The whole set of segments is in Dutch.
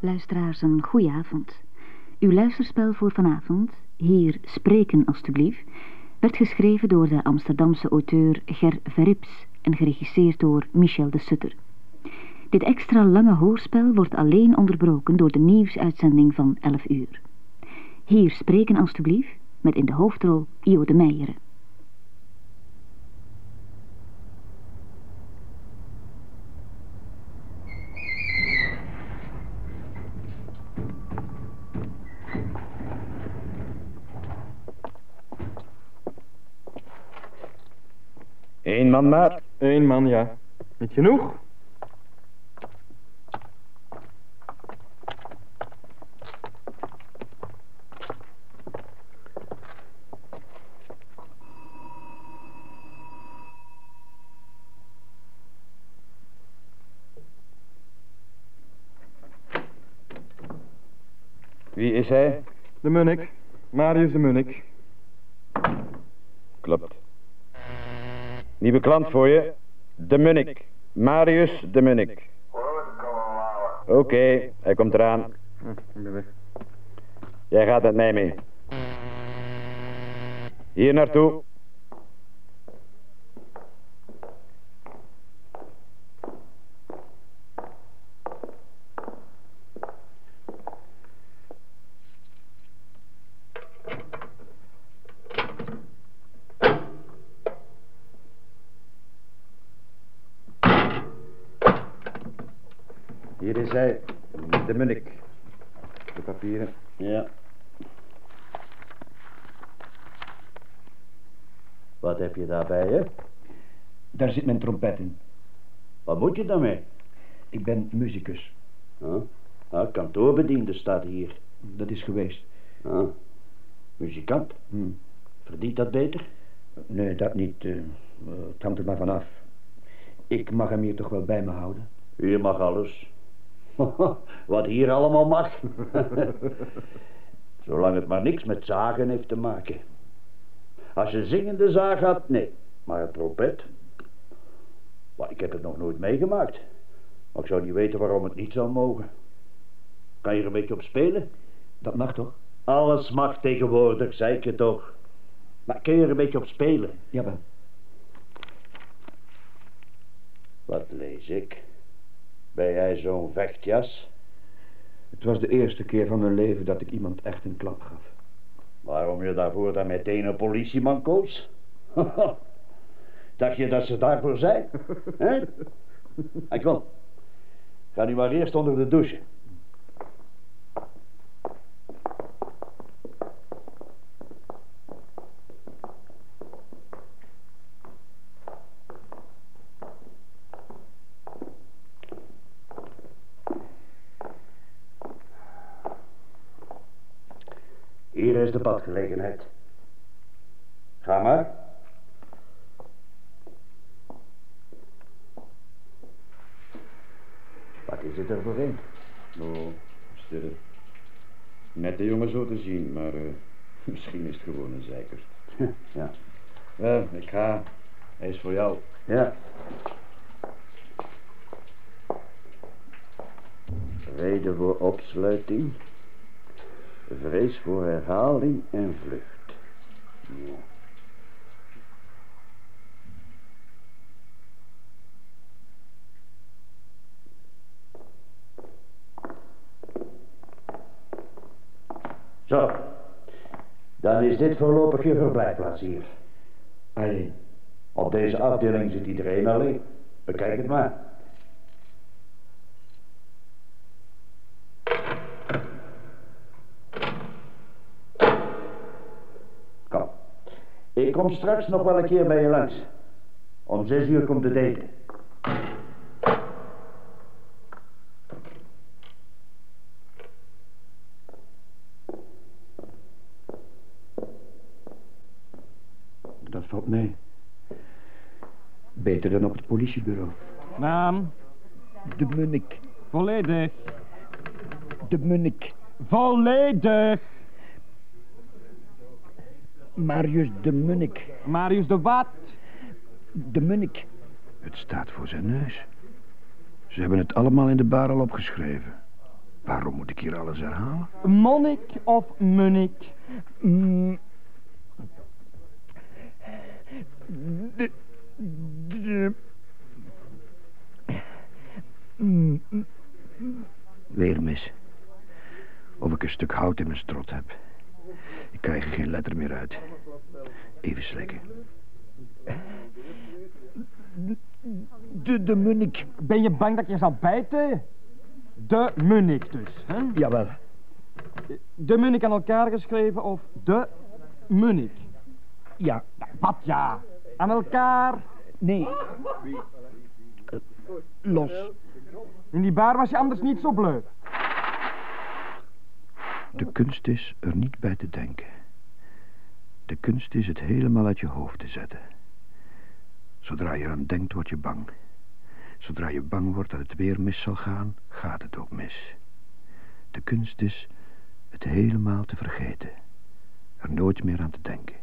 Luisteraars, een goeie avond. Uw luisterspel voor vanavond, Hier Spreken Alstublieft, werd geschreven door de Amsterdamse auteur Ger Verrips en geregisseerd door Michel de Sutter. Dit extra lange hoorspel wordt alleen onderbroken door de nieuwsuitzending van 11 uur. Hier Spreken Alstublieft, met in de hoofdrol Io de Meijeren. Eén man maar. Eén man, ja. Niet genoeg? Wie is hij? De Munnik. Marius de Munnik. Klopt. Nieuwe klant voor je. De Munnik. Marius de Munnik. Oké, hij komt eraan. Jij gaat mij mee. Hier naartoe. Hier is hij, de Munnik. De papieren. Ja. Wat heb je daarbij, hè? Daar zit mijn trompet in. Wat moet je daarmee? Ik ben muzikus. Huh? Ah, kantoorbediende staat hier. Dat is geweest. Ah, muzikant. Hm. Verdient dat beter? Nee, dat niet. eh, het hangt er maar vanaf. Ik mag hem hier toch wel bij me houden. Hier mag alles. Wat hier allemaal mag. Zolang het maar niks met zagen heeft te maken. Als je zingende zaag had, nee. Maar een trompet? Maar ik heb het nog nooit meegemaakt. Maar ik zou niet weten waarom het niet zou mogen. Kan je er een beetje op spelen? Dat mag toch? Alles mag tegenwoordig, zei ik het toch. Maar kun je er een beetje op spelen? Jawel. Wat lees ik? Ben jij zo'n vechtjas? Het was de eerste keer van mijn leven dat ik iemand echt een klap gaf. Waarom je daarvoor dan meteen een politieman koos? Dacht je dat ze daarvoor zijn? Hè? En kom. Ga nu maar eerst onder de douche. Hier is de badgelegenheid. Ga maar. Het er voor een? Oh, stil. Nette jongen zo te zien, maar eh, misschien is het gewoon een zeikert. Ja. Wel, ik ga. Hij is voor jou. Ja. Reden voor opsluiting. Vrees voor herhaling en vlucht. Ja. Zo. Dan is dit voorlopig je verblijfplaats hier. Alleen. Op deze afdeling zit iedereen alleen. Bekijk het maar. Kom. Ik kom straks nog wel een keer bij je langs. Om zes uur komt het eten. Dat valt mee. Beter dan op het politiebureau. Naam, De Munnik. volledig, De Munnik. volledig. Marius de Munnik. Marius de Wat. De Munnik. Het staat voor zijn neus. Ze hebben het allemaal in de barrel opgeschreven. Waarom moet ik hier alles herhalen? Monnik of munnik? Mm. De, de. Weer mis. Of ik een stuk hout in mijn strot heb. Ik krijg er geen letter meer uit. Even slikken. De, de munnik. Ben je bang dat je zal bijten? De munnik dus, hè? Jawel. De munnik aan elkaar geschreven of de munnik? Ja. Wat ja? Aan elkaar? Nee. Eh, los. In die bar was je anders niet zo bleu. De kunst is er niet bij te denken. De kunst is het helemaal uit je hoofd te zetten. Zodra je eraan denkt, word je bang. Zodra je bang wordt dat het weer mis zal gaan, gaat het ook mis. De kunst is het helemaal te vergeten. Er nooit meer aan te denken.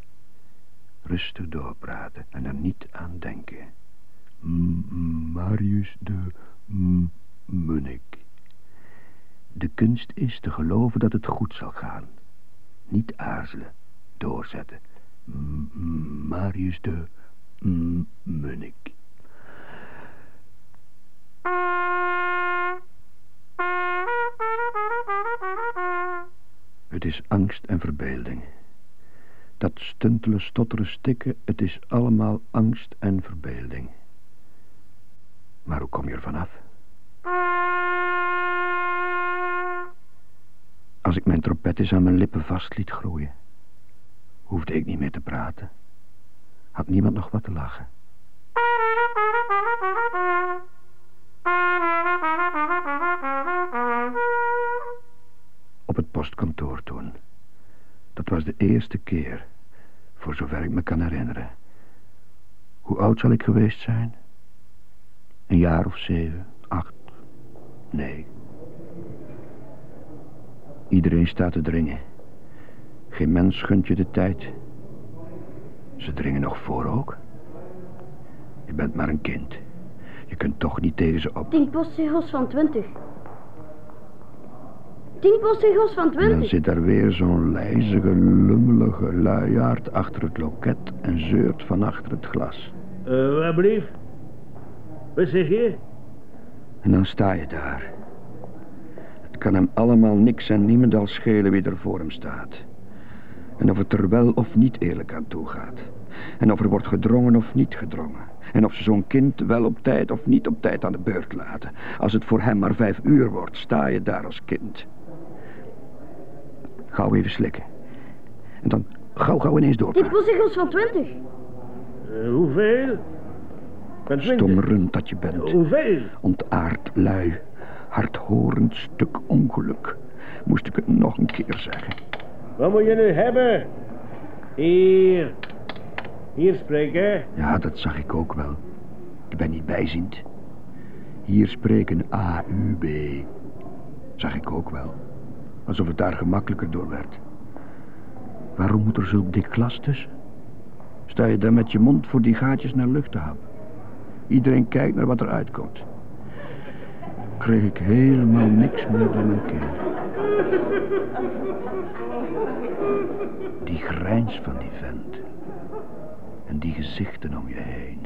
Rustig doorpraten en er niet aan denken. Marius de M Munnik. De kunst is te geloven dat het goed zal gaan. Niet aarzelen, doorzetten. M Marius de M Munnik. Het is angst en verbeelding. Dat stuntelen, stotteren, stikken, het is allemaal angst en verbeelding. Maar hoe kom je er vanaf? Als ik mijn trompet eens aan mijn lippen vast liet groeien, hoefde ik niet meer te praten. Had niemand nog wat te lachen. Op het postkantoor toen. Dat was de eerste keer, voor zover ik me kan herinneren. Hoe oud zal ik geweest zijn? Een jaar of zeven, acht, nee. Iedereen staat te dringen. Geen mens gunt je de tijd. Ze dringen nog voor ook. Je bent maar een kind. Je kunt toch niet tegen ze op. Tien postzegels van twintig. Tien postzegels van En dan twintig. zit daar weer zo'n lijzige, lummelige luiaard achter het loket en zeurt van achter het glas. Uh, wat blief? Wat zeg je? En dan sta je daar. Het kan hem allemaal niks en niemendal schelen wie er voor hem staat. En of het er wel of niet eerlijk aan toe gaat. En of er wordt gedrongen of niet gedrongen. En of ze zo'n kind wel op tijd of niet op tijd aan de beurt laten. Als het voor hem maar vijf uur wordt, sta je daar als kind. Gauw even slikken. En dan gauw gauw ineens Tien doorpraten. postzegels van twintig. Uh, hoeveel? Van twintig. Stom rund dat je bent. Hoeveel? Ontaard lui. Hardhorend stuk ongeluk. Moest ik het nog een keer zeggen. Wat moet je nu hebben? Hier. Hier spreken. Ja, dat zag ik ook wel. Ik ben niet bijziend. Hier spreken AUB. Zag ik ook wel. Alsof het daar gemakkelijker door werd. Waarom moet er zulk dik glas tussen? Sta je daar met je mond voor die gaatjes naar lucht te happen? Iedereen kijkt naar wat er uitkomt. Kreeg ik helemaal niks meer door mijn keel. Die grijns van die vent. En die gezichten om je heen.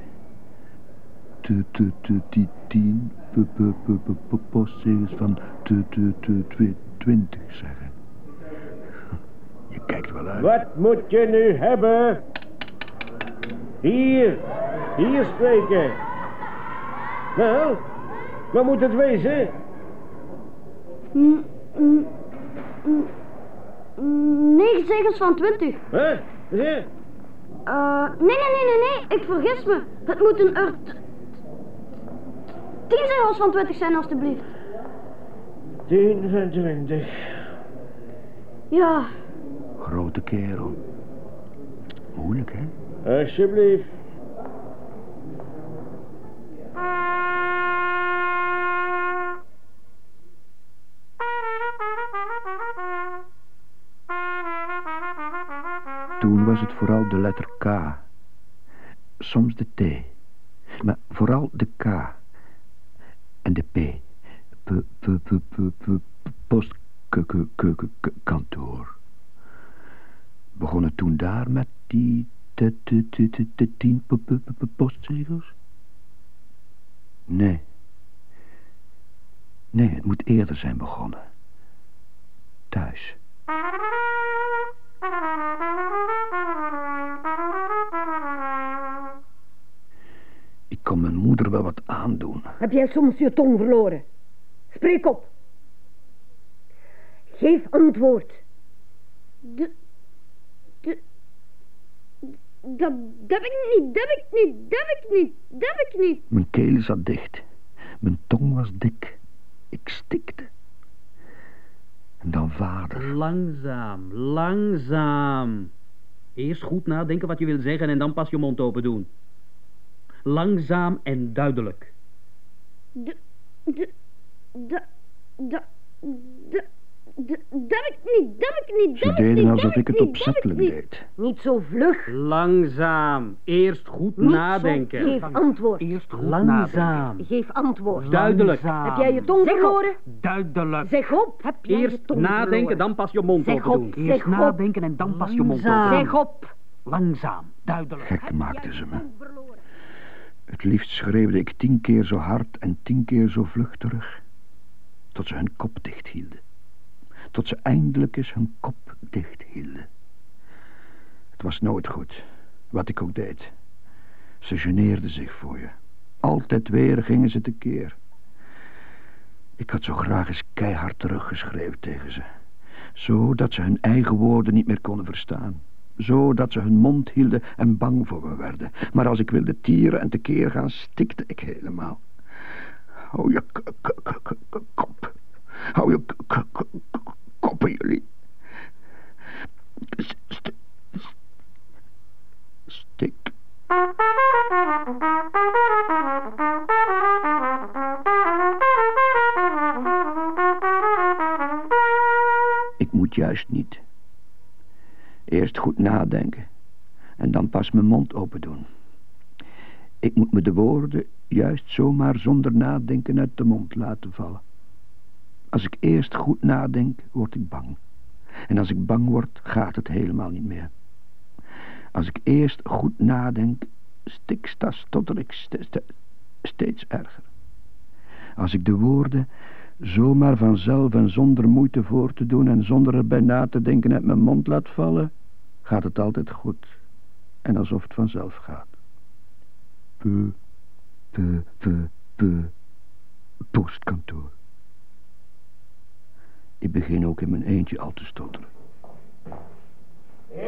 Te, te, te, die tien postzegels van te, te, twe- twintig zeggen. Je kijkt wel uit. Wat moet je nu hebben? Hier. Hier spreken. Nou, wat moet het wezen? Mm, mm, mm, mm, Negen zegels van twintig. Huh? Zeg. Eh, nee, nee, nee, nee, nee. Ik vergis me. Het moeten er... t- Tien zegels van twintig zijn, alstublieft. 10 van 20. Ja. Grote kerel. Moeilijk, hè? Alsjeblieft. Toen was het vooral de letter K. Soms de T. Maar vooral de K. En de P. Postkantoor. Begonnen toen daar met die tien postzegels? Nee. Nee, het moet eerder zijn begonnen. Thuis. Kon mijn moeder wel wat aandoen. Heb jij soms je tong verloren? Spreek op. Geef antwoord. De, de, dat, dat heb ik niet, dat heb ik niet, dat heb ik niet, dat heb ik niet. Mijn keel zat dicht. Mijn tong was dik. Ik stikte. En dan vader. Langzaam, langzaam. Eerst goed nadenken wat je wil zeggen en dan pas je mond open doen. Langzaam en duidelijk. De, de, dat, dat, dat, dat heb ik niet, dat heb ik niet, Ze dat deden niet, alsof dat ik het dat opzettelijk deed. Niet zo vlug. Langzaam. Eerst goed Niet zo- nadenken. Geef antwoord. Eerst goed nadenken. Langzaam. Geef antwoord. Duidelijk. Heb jij je tong Zeg op. verloren? Duidelijk. Zeg op. Heb jij je Eerst tong nadenken, verloren? dan pas je mond Zeg open op, doen. zeg Eerst op. nadenken en dan pas je mond open. Zeg op. Langzaam, duidelijk. Gek maakten ze me. Het liefst schreeuwde ik tien keer zo hard en tien keer zo vlug terug. Tot ze hun kop dicht hielden. Tot ze eindelijk eens hun kop dicht hielden. Het was nooit goed, wat ik ook deed. Ze geneerden zich voor je. Altijd weer gingen ze tekeer. Ik had zo graag eens keihard teruggeschreeuwd tegen ze. Zodat ze hun eigen woorden niet meer konden verstaan. Zodat ze hun mond hielden en bang voor me werden. Maar als ik wilde tieren en tekeer gaan, stikte ik helemaal. Hou je kop. Hou je koppen, jullie. Stik. Ik moet juist niet. Eerst goed nadenken en dan pas mijn mond open doen. Ik moet me de woorden juist zomaar zonder nadenken uit de mond laten vallen. Als ik eerst goed nadenk, word ik bang. En als ik bang word, gaat het helemaal niet meer. Als ik eerst goed nadenk, stiksta stotter ik ste- ste- steeds erger. Als ik de woorden zomaar vanzelf en zonder moeite voor te doen en zonder erbij na te denken uit mijn mond laat vallen, gaat het altijd goed. En alsof het vanzelf gaat. Pu, pu, pu, pu. Postkantoor. Ik begin ook in mijn eentje al te stotteren. Die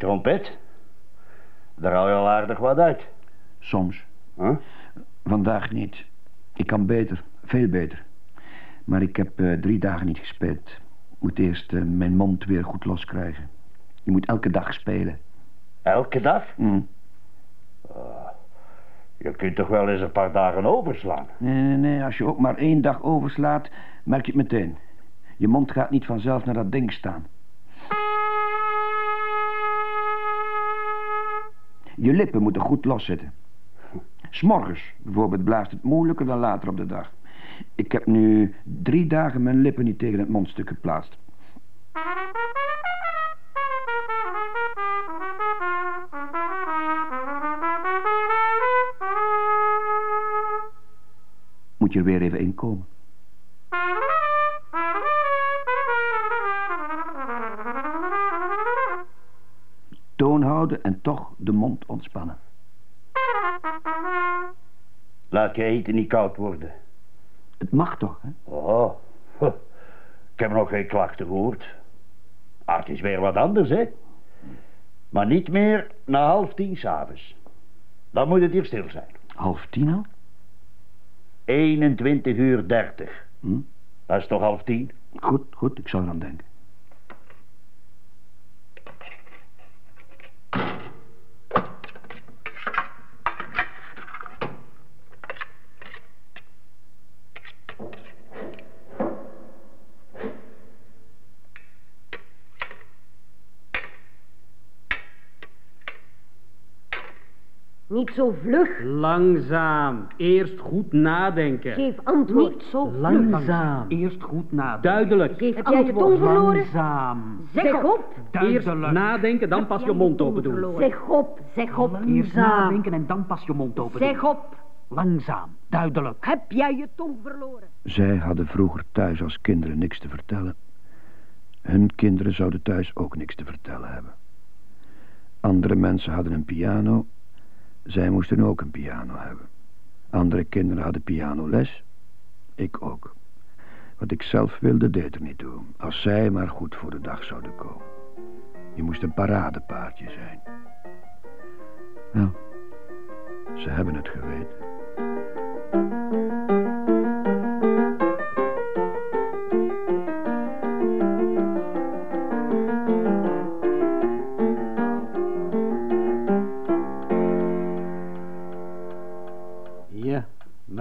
trompet. Daar hou je al aardig wat uit. Soms. Huh? Vandaag niet. Ik kan beter, veel beter. Maar ik heb eh, drie dagen niet gespeeld. Moet eerst eh, mijn mond weer goed loskrijgen. Je moet elke dag spelen. Elke dag? Mm. Je kunt toch wel eens een paar dagen overslaan. Nee, nee, nee. Als je ook maar één dag overslaat, merk je het meteen. Je mond gaat niet vanzelf naar dat ding staan. Je lippen moeten goed loszitten. S'morgens bijvoorbeeld blaast het moeilijker dan later op de dag. Ik heb nu drie dagen mijn lippen niet tegen het mondstuk geplaatst. Moet je er weer even in de mond ontspannen. Laat je eten niet koud worden. Het mag toch, hè? Oh, huh. ik heb nog geen klachten gehoord. Ah, het is weer wat anders, hè? Maar niet meer na half tien s'avonds. Dan moet het hier stil zijn. Half tien al? 21 uur 30. Hm? Dat is toch half tien? Goed, goed, ik zal eraan denken. Zo vlug. Langzaam. Eerst goed nadenken. Geef antwoord. Niet zo vlug. Langzaam. Eerst goed nadenken. Duidelijk. Geef Heb jij je tong verloren? Langzaam. Zeg op. Eerst nadenken, dan pas je mond open doen. Zeg op, zeg op. Eerst nadenken en dan pas je mond open doen. Zeg op. Langzaam, duidelijk. Heb jij je tong verloren? Zij hadden vroeger thuis als kinderen niks te vertellen. Hun kinderen zouden thuis ook niks te vertellen hebben. Andere mensen hadden een piano. Zij moesten ook een piano hebben. Andere kinderen hadden pianoles. Ik ook. Wat ik zelf wilde, deed er niet toe. Als zij maar goed voor de dag zouden komen. Je moest een paradepaardje zijn. Nou, ze hebben het geweten.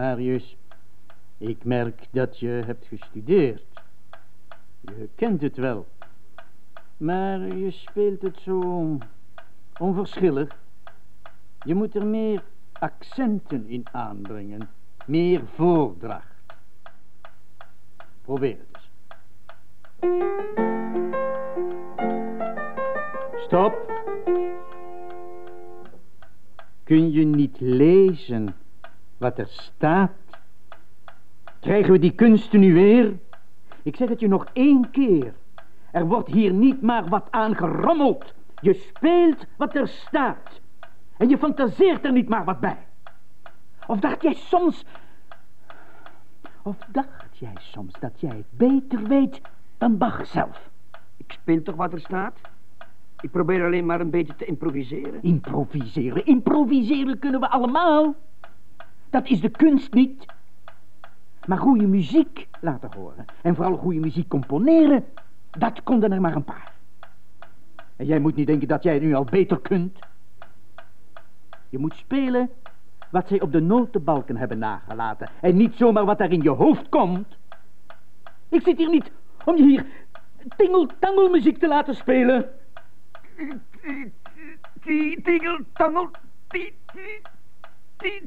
Marius. Ik merk dat je hebt gestudeerd. Je kent het wel. Maar je speelt het zo onverschillig. Je moet er meer accenten in aanbrengen. Meer voordracht. Probeer het eens. Stop. Kun je niet lezen wat er staat? Krijgen we die kunsten nu weer? Ik zeg het je nog één keer. Er wordt hier niet maar wat aan gerommeld. Je speelt wat er staat. En je fantaseert er niet maar wat bij. Of dacht jij soms... Of dacht jij soms dat jij het beter weet dan Bach zelf? Ik speel toch wat er staat? Ik probeer alleen maar een beetje te improviseren. Improviseren, improviseren kunnen we allemaal. Dat is de kunst niet. Maar goede muziek laten horen. En vooral goede muziek componeren. Dat konden er maar een paar. En jij moet niet denken dat jij nu al beter kunt. Je moet spelen wat zij op de notenbalken hebben nagelaten. En niet zomaar wat er in je hoofd komt. Ik zit hier niet om je hier tingeltangelmuziek te laten spelen. Tingeltangel,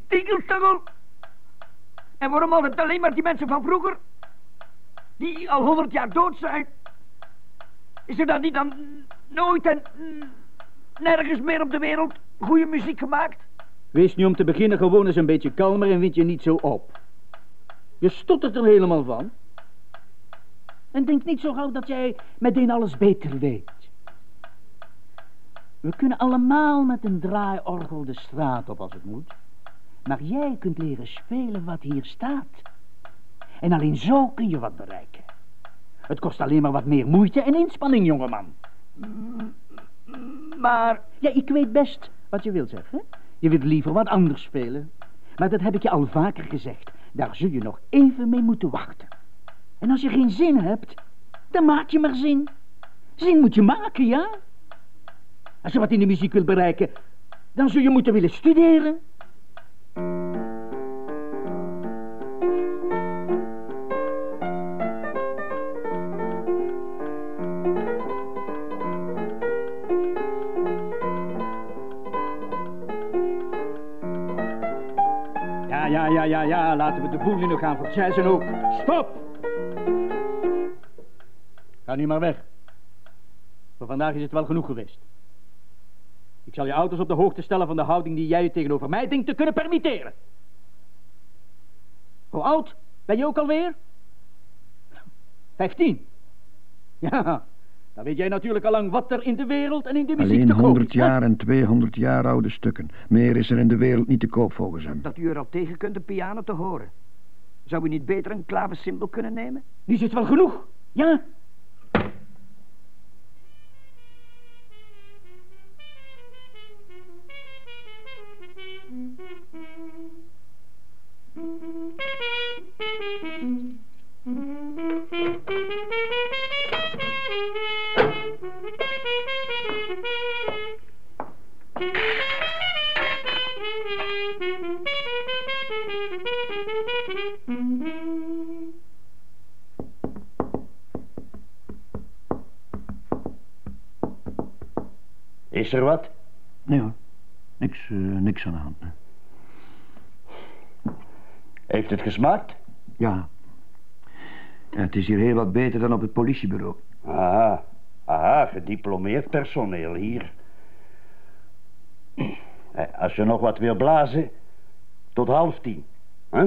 tingeltangel. En waarom altijd alleen maar die mensen van vroeger? Die al honderd jaar dood zijn. Is er dan niet dan nooit en nergens meer op de wereld goede muziek gemaakt? Wees nu om te beginnen gewoon eens een beetje kalmer en wind je niet zo op. Je stottert er helemaal van. En denk niet zo gauw dat jij meteen alles beter weet. We kunnen allemaal met een draaiorgel de straat op als het moet. Maar jij kunt leren spelen wat hier staat. En alleen zo kun je wat bereiken. Het kost alleen maar wat meer moeite en inspanning, jongeman. Maar... Ja, ik weet best wat je wilt zeggen. Je wilt liever wat anders spelen. Maar dat heb ik je al vaker gezegd. Daar zul je nog even mee moeten wachten. En als je geen zin hebt, dan maak je maar zin. Zin moet je maken, ja? Als je wat in de muziek wilt bereiken, dan zul je moeten willen studeren. Ja, ja, ja, ja, ja, laten we de boel nu nog gaan verjazzen ook. Stop! Ga nu maar weg. Voor vandaag is het wel genoeg geweest. Ik zal je ouders op de hoogte stellen van de houding die jij tegenover mij denkt te kunnen permitteren. Hoe oud ben je ook alweer? Vijftien. Ja, Dan weet jij natuurlijk al lang wat er in de wereld en in de muziek Alleen te koop 100 is, hè? jaar en 200 jaar oude stukken. Meer is er in de wereld niet te koop volgens hem. Dat u er al tegen kunt de piano te horen. Zou u niet beter een klavecimbal kunnen nemen? Die zit wel genoeg, ja? Is er wat? Nee hoor, niks, eh, niks aan de hand. Heeft het gesmaakt? Ja. ja. Het is hier heel wat beter dan op het politiebureau. Aha, aha, gediplomeerd personeel hier. Eh, Als je nog wat wil blazen, tot half tien. hè?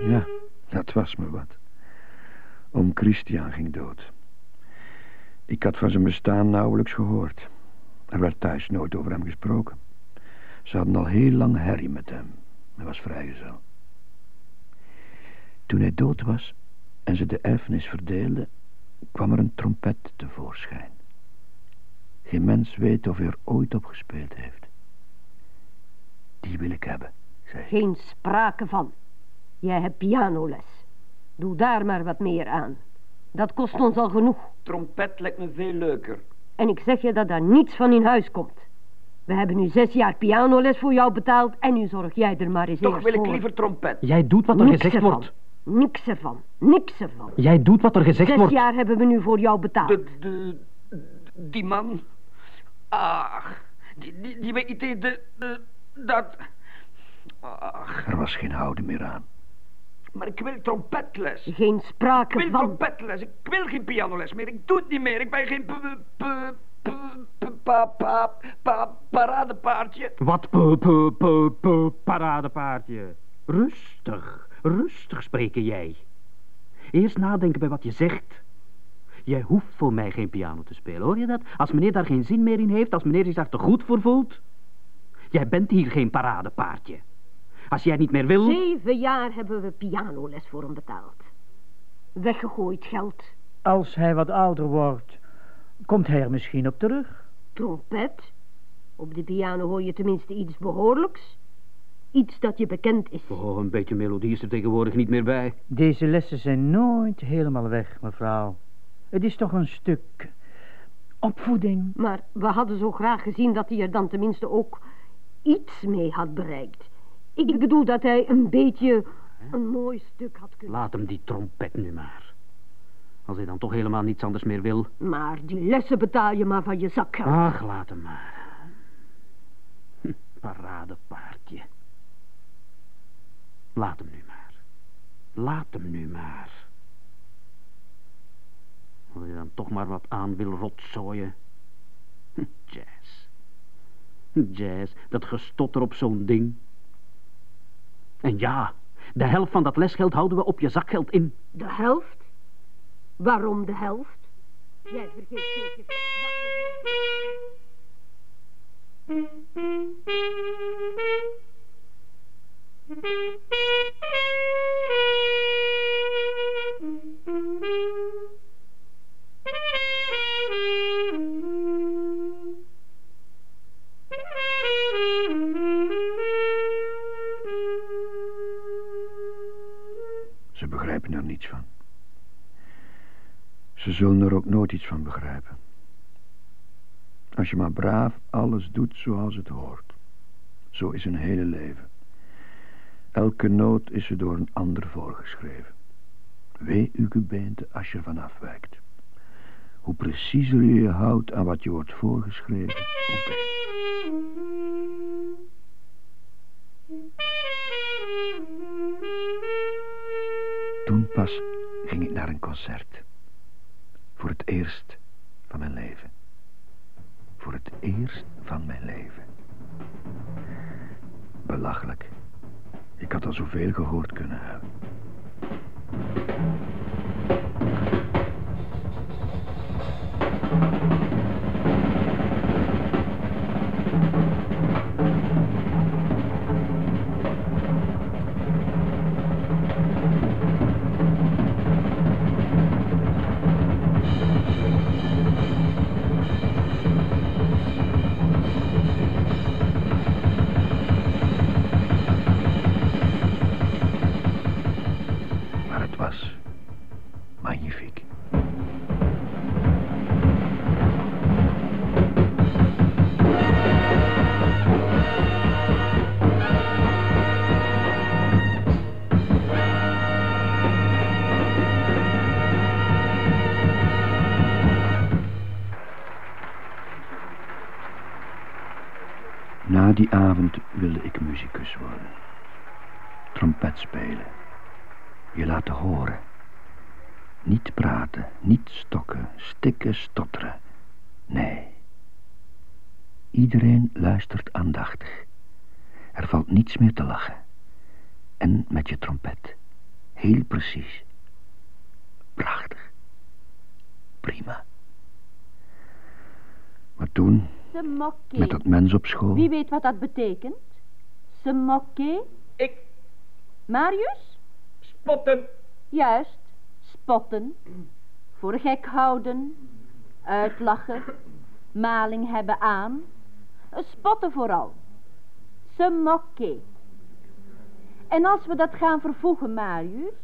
Ja, dat was me wat. Oom Christian ging dood. Ik had van zijn bestaan nauwelijks gehoord. Er werd thuis nooit over hem gesproken. Ze hadden al heel lang herrie met hem. Hij was vrijgezel. Toen hij dood was en ze de erfenis verdeelden, kwam er een trompet tevoorschijn. Geen mens weet of hij er ooit op gespeeld heeft. Die wil ik hebben, zei. Geen sprake van. Jij hebt pianoles. Doe daar maar wat meer aan. Dat kost ons al genoeg. Trompet lijkt me veel leuker. En ik zeg je dat daar niets van in huis komt. We hebben nu zes jaar pianoles voor jou betaald en nu zorg jij er maar eens Toch eerst wil ik voor. liever trompet. Jij doet wat er Niks gezegd ervan. wordt. Niks ervan. Niks ervan. Jij doet wat er gezegd Zes wordt. jaar hebben we nu voor jou betaald. De, de, die man. Ach, die, die, die weet de, de, dat. Ach, Er was geen houden meer aan. maar ik wil trompetles. Geen Ik sprake wil van. trompetles. Ik wil geen pianoles meer. Ik doe het niet meer. Ik ben geen pa, pa, pa, paradepaardje. Wat p p p p paradepaardje. Rustig, rustig spreken jij. Eerst nadenken bij wat je zegt. Jij hoeft voor mij geen piano te spelen, hoor je dat? Als meneer daar geen zin meer in heeft, als meneer zich daar te goed voor voelt. Jij bent hier geen paradepaardje. Als jij niet meer wil... Zeven jaar hebben we pianoles voor hem betaald. Weggegooid geld. Als hij wat ouder wordt, komt hij er misschien op terug. Trompet. Op de piano hoor je tenminste iets behoorlijks. Iets dat je bekend is. Oh, een beetje melodie is er tegenwoordig niet meer bij. Deze lessen zijn nooit helemaal weg, mevrouw. Het is toch een stuk opvoeding. Maar we hadden zo graag gezien dat hij er dan tenminste ook iets mee had bereikt. Ik bedoel dat hij een beetje een mooi stuk had kunnen... Laat hem die trompet nu maar. Als hij dan toch helemaal niets anders meer wil. Maar die lessen betaal je maar van je zakgeld. Ach, laat hem maar. Hm, paradepaardje. Laat hem nu maar. Laat hem nu maar. Als je dan toch maar wat aan wil rotzooien. Hm, Jazz. Jazz, dat gestotter op zo'n ding. En ja, de helft van dat lesgeld houden we op je zakgeld in. De helft? Waarom de helft? Jij vergeet zeker dat Ze zullen er ook nooit iets van begrijpen. Als je maar braaf alles doet zoals het hoort. Zo is een hele leven. Elke noot is er door een ander voorgeschreven. Wee uw gebeente als je ervan afwijkt. Hoe preciezer je je houdt aan wat je wordt voorgeschreven, hoe beter. Toen pas ging ik naar een concert. Voor het eerst van mijn leven. Voor het eerst van mijn leven. Belachelijk. Ik had al zoveel gehoord kunnen hebben. Trompet spelen. Je laten horen. Niet praten, niet stokken, stikken, stotteren. Nee. Iedereen luistert aandachtig. Er valt niets meer te lachen. En met je trompet. Heel precies. Prachtig. Prima. Maar toen, met dat mens op school... Wie weet wat dat betekent? Se moquer? Ik. Marius? Spotten. Juist. Spotten. Voor gek houden. Uitlachen. Maling hebben aan. Spotten vooral. Se moquer. En als we dat gaan vervoegen, Marius...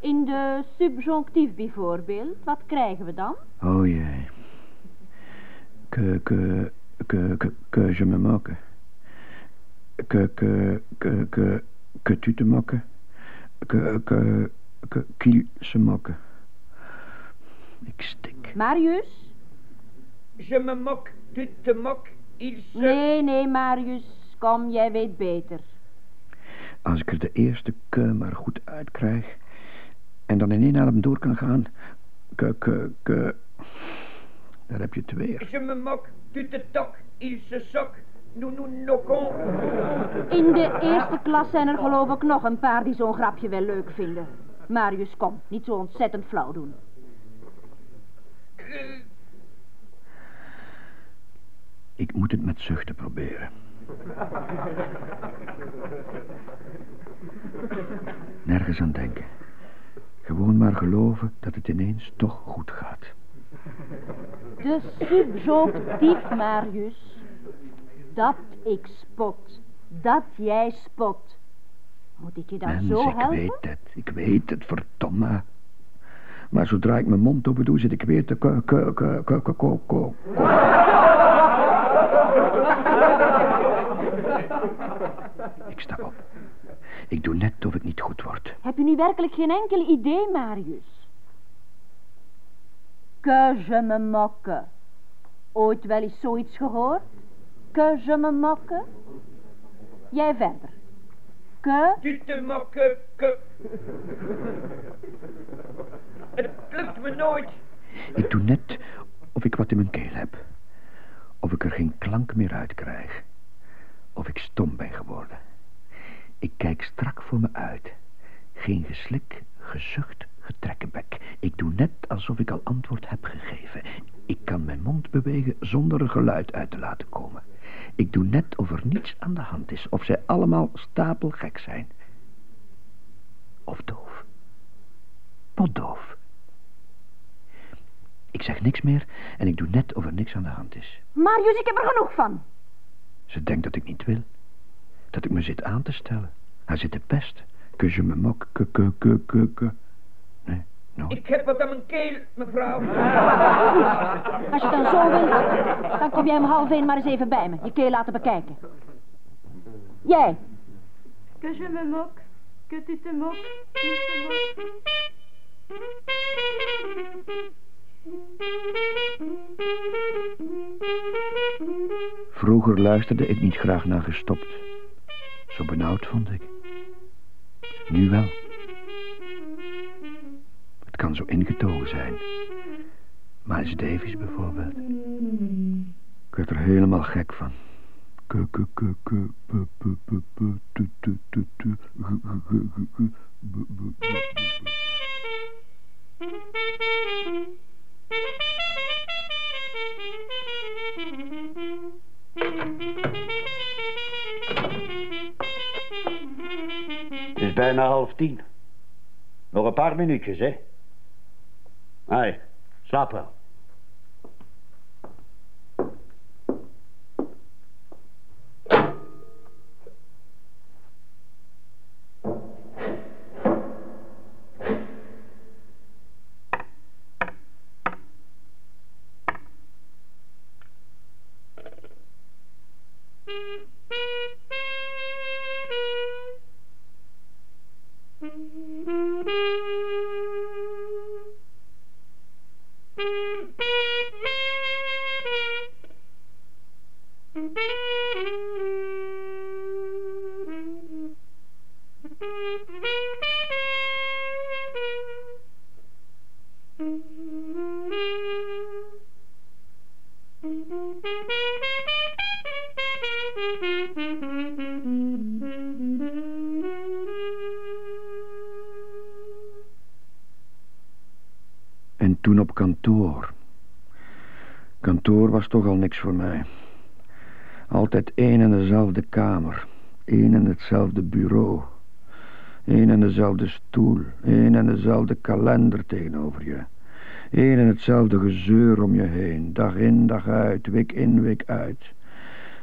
In de subjonctief bijvoorbeeld, wat krijgen we dan? Oh jee. Que, que, que, que, que je me moque. Que, que, que, que, que tu te moques. Que, que, que, qu'il se moque. Ik stik. Marius? Je me moque, tu te moques, il se... Nee, nee, Marius. Kom, jij weet beter. Als ik er de eerste ke maar goed uitkrijg... en dan in één adem door kan gaan... Que, que, que... Daar heb je het weer. Je me moque, tu te toques, il se soque. In de eerste klas zijn er geloof ik nog een paar die zo'n grapje wel leuk vinden. Marius, kom, niet zo ontzettend flauw doen. Ik moet het met zuchten proberen. Nergens aan denken. Gewoon maar geloven dat het ineens toch goed gaat. De subjonctief, Marius. Dat ik spot. Dat jij spot. Moet ik je dan Mens, zo ik helpen? weet het. Ik weet het, verdomme. Maar zodra ik mijn mond open doe, zit ik weer te... Ko, ko. Ik sta op. Ik doe net of het niet goed wordt. Heb je nu werkelijk geen enkel idee, Marius? Que je me moque. Ooit wel eens zoiets gehoord? Que je me moque? Jij verder. Que... Tu te moques, que... Het lukt me nooit. Ik doe net of ik wat in mijn keel heb. Of ik er geen klank meer uit krijg. Of ik stom ben geworden. Ik kijk strak voor me uit. Geen geslik, gezucht, getrekkenbek. Ik doe net alsof ik al antwoord heb gegeven. Ik kan mijn mond bewegen zonder er geluid uit te laten komen. Ik doe net of er niets aan de hand is. Of zij allemaal stapelgek zijn. Of doof. Potdoof. Ik zeg niks meer en ik doe net of er niks aan de hand is. Marius, ik heb er genoeg van. Ze denkt dat ik niet wil. Dat ik me zit aan te stellen. Haar zit te pest. Que je me moque, que, que, que, que, que. Nooit. Ik heb wat aan mijn keel, mevrouw. Als je dan zo wilt, dan kom jij om half één maar eens even bij me. Je keel laten bekijken. Jij. Que je me moque, que tu te moques, tu te moques. Vroeger luisterde ik niet graag naar gestopt. Zo benauwd vond ik. Nu wel. Kan zo ingetogen zijn. Miles Davis bijvoorbeeld. Ik werd er helemaal gek van. Het is bijna half tien. Nog een paar minuutjes, hè? Hé, slaap toen op kantoor. Kantoor was toch al niks voor mij. Altijd één en dezelfde kamer. één en hetzelfde bureau. één en dezelfde stoel. één en dezelfde kalender tegenover je. één en hetzelfde gezeur om je heen. Dag in, dag uit, week in, week uit.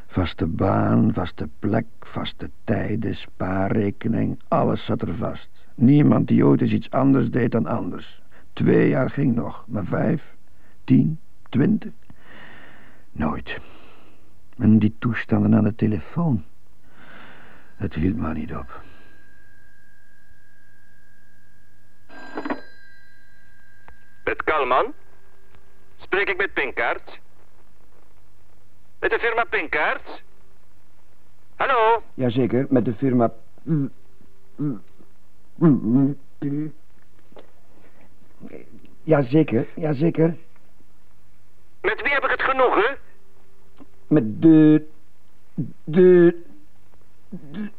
Vaste baan, vaste plek, vaste tijden, spaarrekening. Alles zat er vast. Niemand die ooit eens iets anders deed dan anders. Twee jaar ging nog, maar vijf, tien, twintig. Nooit. En die toestanden aan de telefoon. Het hield maar niet op. Met Kalman? Spreek ik met Pinkaart? Met de firma Pinkaart? Hallo? Jazeker, met de firma... Jazeker, jazeker. Met wie heb ik het genoegen? Met de... De... de-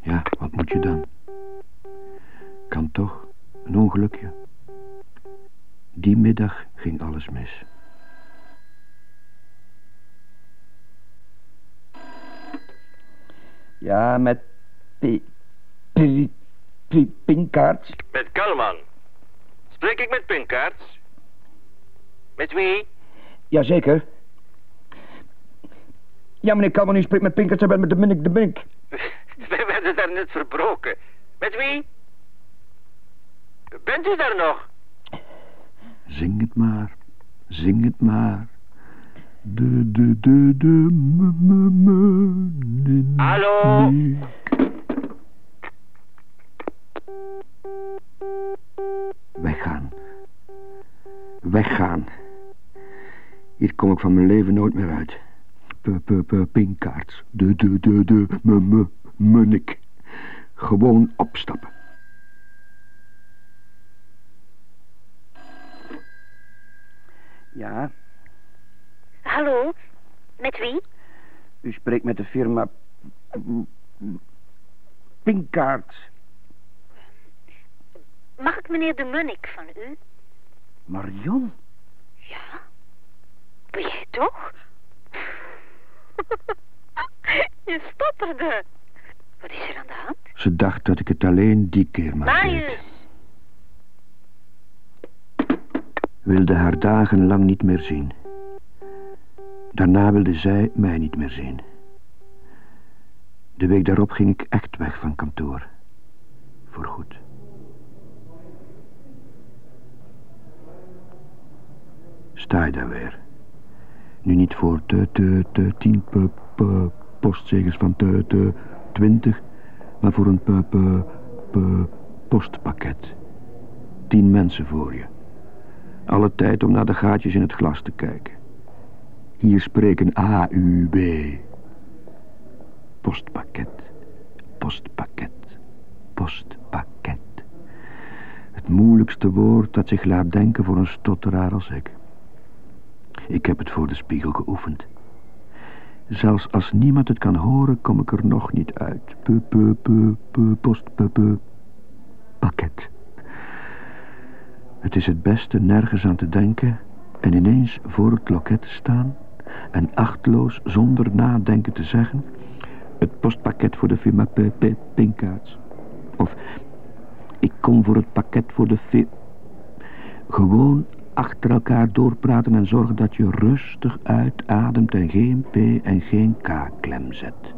Ja, wat moet je dan? Kan toch, een ongelukje. Die middag ging alles mis. Ja, met... P... P... P... Pinkaart. Met Kalman. Spreek ik met Pinkaart? Met wie? Jazeker. Ja, meneer Kalman, u spreekt met Pinkaart, en met de Munnik de Munnik. Wij werden daar net verbroken. Met wie? Bent u daar nog? Zing het maar, zing het maar. De, de, de, de, me, me, me, Hallo? Weggaan. Weggaan. Hier kom ik van mijn leven nooit meer uit. P, p, p, pinkaarts. De, de, de, de, me, me, munnik. Gewoon opstappen. Ja, Hallo, met wie? u spreekt met de firma... Pinkaart. Mag ik meneer de Munnik van u? Marion? Ja. Ben jij toch? Je stotterde. Wat is er aan de hand? Ze dacht dat ik het alleen die keer maar deed. Marius! Wilde haar dagenlang niet meer zien. Daarna wilde zij mij niet meer zien. De week daarop ging ik echt weg van kantoor. Voorgoed. Sta je daar weer. Nu niet voor te, te, te, tien pe, pe, postzegels van te, te, twintig, maar voor een pe, pe, postpakket. Tien mensen voor je. Alle tijd om naar de gaatjes in het glas te kijken. Hier spreken A, U, B. Postpakket, postpakket, postpakket. Het moeilijkste woord dat zich laat denken voor een stotteraar als ik. Ik heb het voor de spiegel geoefend. Zelfs als niemand het kan horen, kom ik er nog niet uit. Pu, pu, pu, pu, post, pu, pu. Pakket. Het is het beste nergens aan te denken en ineens voor het loket te staan en achtloos zonder nadenken te zeggen het postpakket voor de firma P. P. Pinkaarts. Of ik kom voor het pakket voor de firma... Gewoon achter elkaar doorpraten en zorgen dat je rustig uitademt en geen P en geen K klem zet.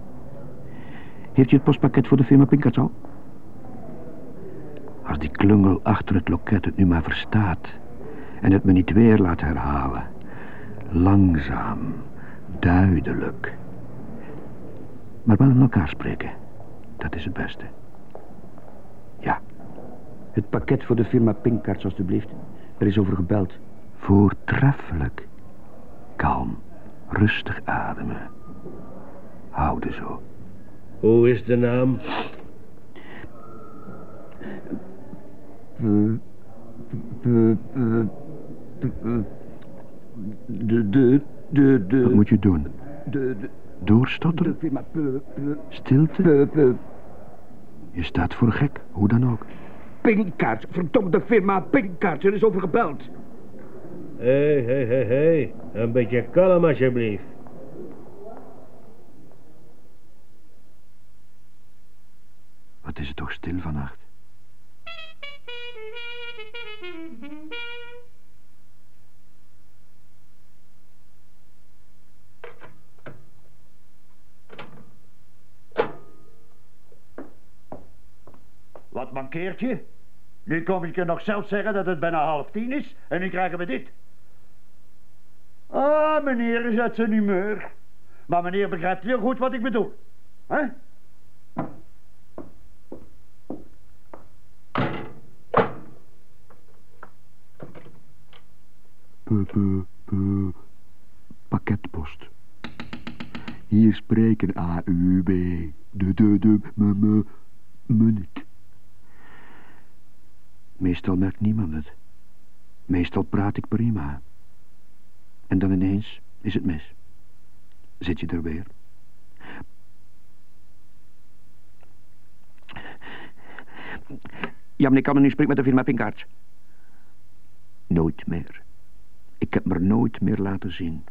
Heeft je het postpakket voor de firma Pinkaarts al? Als die klungel achter het loket het nu maar verstaat en het me niet weer laat herhalen. Langzaam, duidelijk. Maar wel in elkaar spreken. Dat is het beste. Ja. Het pakket voor de firma Pinkkarts, alstublieft. Er is over gebeld. Voortreffelijk. Kalm. Rustig ademen. Houden zo. Hoe is de naam? De, de, de, de. Wat moet je doen? De, de, Doorstotteren? Stilte? Je staat voor gek, hoe dan ook. Pinkkaart, verdomde firma Pinkkaart, er is over gebeld. Hé, hé, hé, hé. Een beetje kalm alsjeblieft. Wat is het toch stil vannacht? Wat mankeert je? Nu kom ik je nog zelf zeggen dat het bijna half tien is en nu krijgen we dit. Ah, meneer is uit zijn humeur. Maar meneer begrijpt heel goed wat ik bedoel. hè? P, pakketpost. Hier spreken A, U, B, de, de, de, me, me, munnik. Meestal merkt niemand het. Meestal praat ik prima. En dan ineens is het mis. Zit je er weer. Ja, meneer Kannen, u spreekt met de firma Pinkaarts. Nooit meer. Ik heb me er nooit meer laten zien.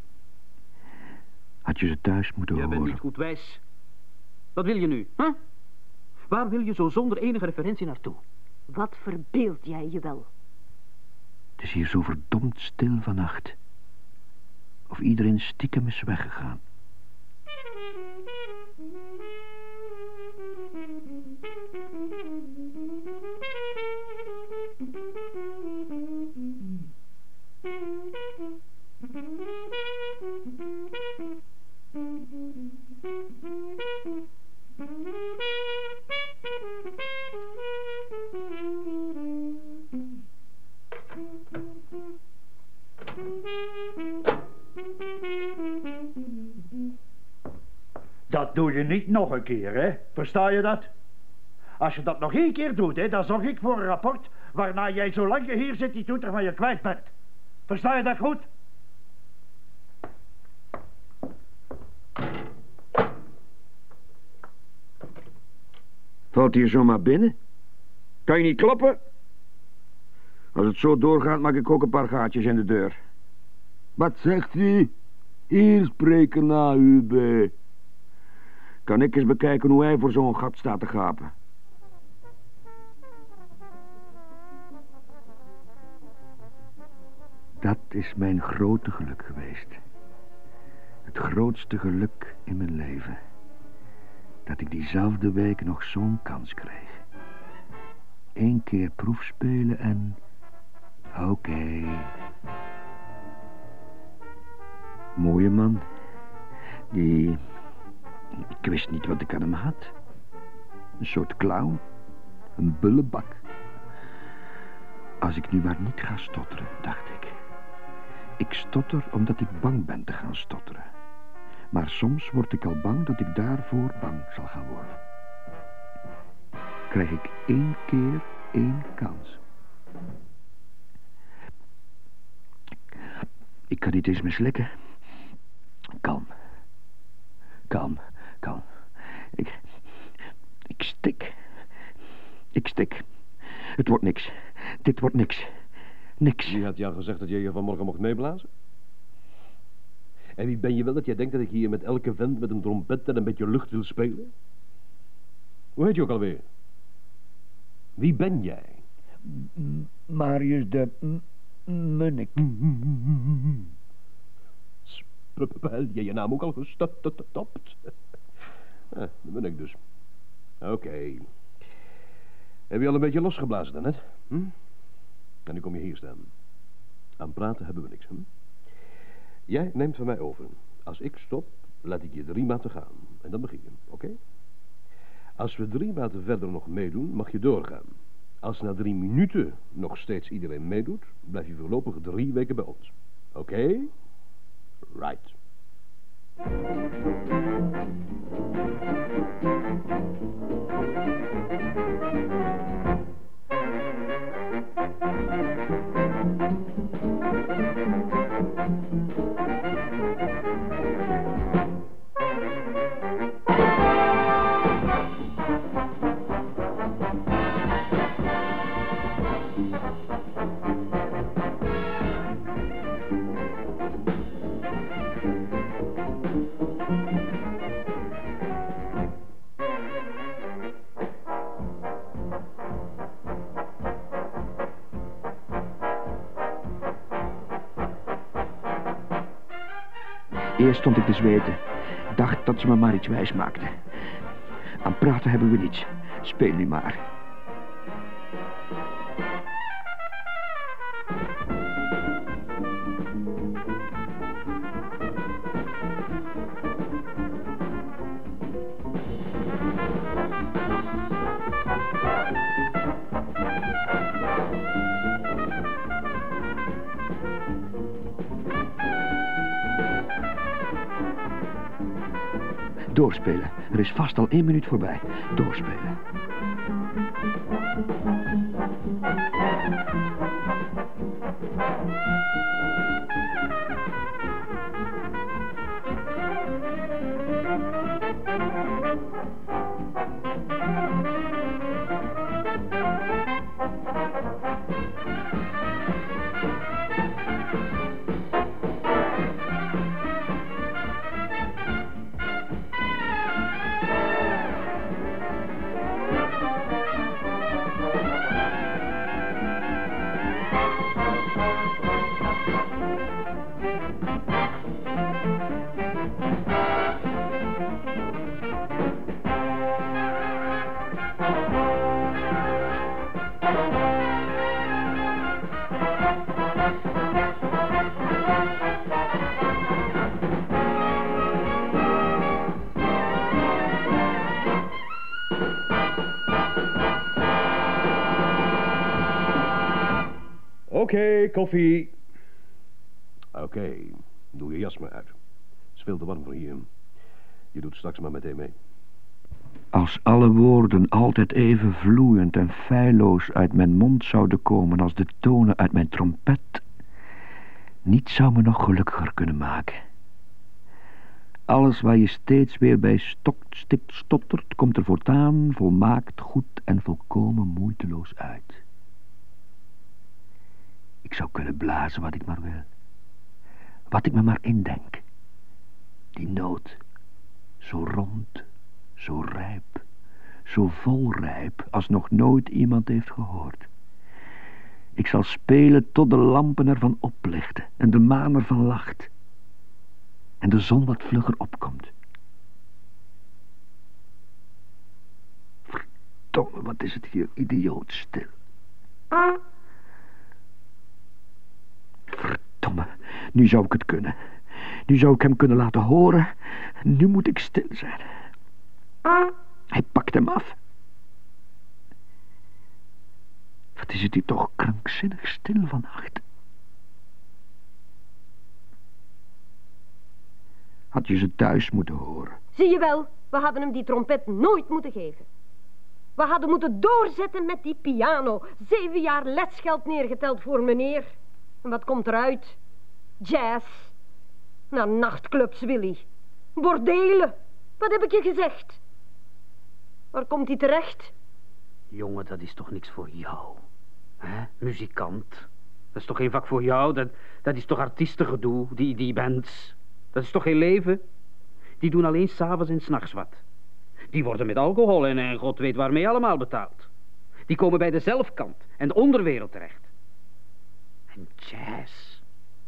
Had je ze thuis moeten Jij bent horen. niet goed wijs. Wat wil je nu, hè? Waar wil je zo zonder enige referentie naartoe? Wat verbeeld jij je wel? Het is hier zo verdomd stil vannacht. Of iedereen stiekem is weggegaan. Dat doe je niet nog een keer, hè? Versta je dat? Als je dat nog één keer doet, hè, dan zorg ik voor een rapport... waarna jij zolang je hier zit die toeter van je kwijt bent. Versta je dat goed? Valt hier zomaar binnen? Kan je niet kloppen? Als het zo doorgaat, maak ik ook een paar gaatjes in de deur. Wat zegt u? Hier spreken na UB. Kan ik eens bekijken hoe hij voor zo'n gat staat te gapen? Dat is mijn grote geluk geweest. Het grootste geluk in mijn leven. dat ik diezelfde week nog zo'n kans kreeg. Eén keer proefspelen en... Oké. Mooie man. Die... Ik wist niet wat ik aan hem had. Een soort clown. Een bullebak. Als ik nu maar niet ga stotteren, dacht ik. Ik stotter omdat ik bang ben te gaan stotteren. Maar soms word ik al bang dat ik daarvoor bang zal gaan worden. Krijg ik één keer één kans. Ik kan niet eens meer slikken. Kalm. Kalm, kalm. Ik... Ik stik. Ik stik. Het wordt niks. Dit wordt niks. Niks. Wie had jou gezegd dat je je vanmorgen mocht meeblazen? En wie ben je wel dat jij denkt dat ik hier met elke vent met een trompet en een beetje lucht wil spelen? Hoe heet je ook alweer? Wie ben jij? Marius de Munnik. Spel je je naam ook al gestopt? Ah, de Munnik dus. Oké. Heb je al een beetje losgeblazen daarnet? Hm? En nu kom je hier staan. Aan praten hebben we niks, hm? Jij neemt van mij over. Als ik stop, laat ik je drie maanden gaan. En dan begin je, oké? Als we drie maanden verder nog meedoen, mag je doorgaan. Als na drie minuten nog steeds iedereen meedoet, blijf je voorlopig drie weken bij ons. Oké? Right. Eerst stond ik te zweten. Dacht dat ze me maar iets wijs maakten. Aan praten hebben we niets. Speel nu maar. Doorspelen. Er is vast al één minuut voorbij. Doorspelen. Koffie. Oké, doe je jas maar uit. Het is veel te warm voor hier. Je doet straks maar meteen mee. Als alle woorden altijd even vloeiend en feilloos uit mijn mond zouden komen als de tonen uit mijn trompet, niets zou me nog gelukkiger kunnen maken. Alles waar je steeds weer bij stokt, stikt, stottert, komt er voortaan volmaakt goed en volkomen moeiteloos uit. Ik zou kunnen blazen wat ik maar wil. Wat ik me maar indenk. Die noot, zo rond, zo rijp, zo volrijp als nog nooit iemand heeft gehoord. Ik zal spelen tot de lampen ervan oplichten en de maan ervan lacht. En de zon wat vlugger opkomt. Verdomme, wat is het hier idioot stil. Verdomme, nu zou ik het kunnen. Nu zou ik hem kunnen laten horen. Nu moet ik stil zijn. Hij pakt hem af. Wat is het hier toch krankzinnig stil vannacht. Had je ze thuis moeten horen. Zie je wel, we hadden hem die trompet nooit moeten geven. We hadden moeten doorzetten met die piano. Zeven jaar lesgeld neergeteld voor meneer. En wat komt eruit? Jazz. Naar nachtclubs, Willy. Bordelen. Wat heb ik je gezegd? Waar komt hij terecht? Jongen, dat is toch niks voor jou? hè? Muzikant. Dat is toch geen vak voor jou? Dat, dat is toch artiestengedoe, die, die bands? Dat is toch geen leven? Die doen alleen s'avonds en s'nachts wat. Die worden met alcohol en, en god weet waarmee allemaal betaald. Die komen bij de zelfkant en de onderwereld terecht. En jazz,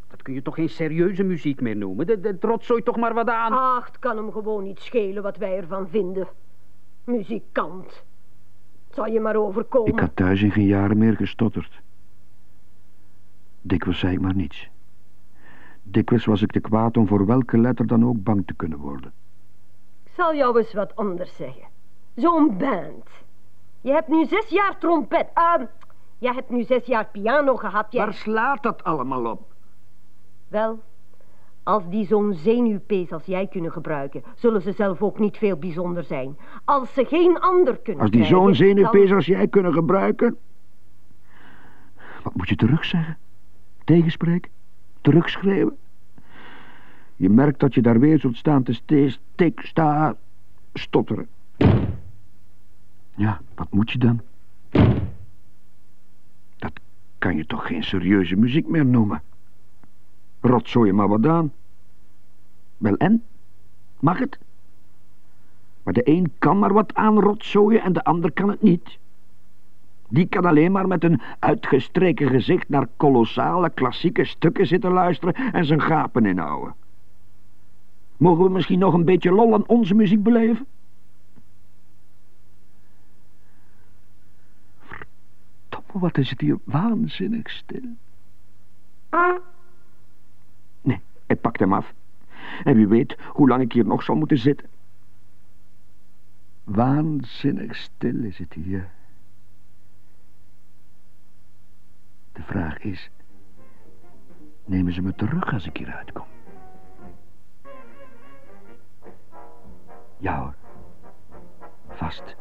dat kun je toch geen serieuze muziek meer noemen? Dat, dat rotzooit toch maar wat aan. Ach, het kan hem gewoon niet schelen wat wij ervan vinden. Muzikant. Zal je maar overkomen. Ik had thuis in geen jaren meer gestotterd. Dikwijls zei ik maar niets. Dikwijls was ik te kwaad om voor welke letter dan ook bang te kunnen worden. Ik zal jou eens wat anders zeggen. Zo'n band. Je hebt nu zes jaar trompet. Ah, je hebt nu zes jaar piano gehad. Je... Waar slaat dat allemaal op? Wel, als die zo'n zenuwpees als jij kunnen gebruiken, zullen ze zelf ook niet veel bijzonder zijn. Als ze geen ander kunnen Als die zo'n zenuwpees dan- als jij kunnen gebruiken... Wat moet je terugzeggen? Tegenspreken? Terugschreeuwen? Je merkt dat je daar weer zult staan te stees, tik, sta, stotteren. Ja, wat moet je dan? Kan je toch geen serieuze muziek meer noemen? Rotzooi je maar wat aan. Wel en? Mag het? Maar de een kan maar wat aanrotzooien en de ander kan het niet. Die kan alleen maar met een uitgestreken gezicht naar kolossale klassieke stukken zitten luisteren en zijn gapen inhouden. Mogen we misschien nog een beetje lol aan onze muziek beleven? Wat is het hier waanzinnig stil. Nee, hij pakt hem af. En wie weet hoe lang ik hier nog zal moeten zitten. Waanzinnig stil is het hier. De vraag is, nemen ze me terug als ik hieruit kom? Ja hoor, vast.